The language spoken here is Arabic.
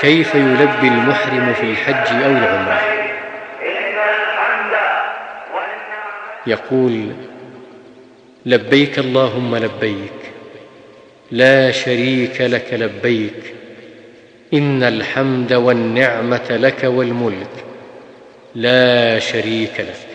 كيف يلبي المحرم في الحج أو العمرة؟ يقول لبيك اللهم لبيك لا شريك لك لبيك إن الحمد والنعمة لك والملك لا شريك لك.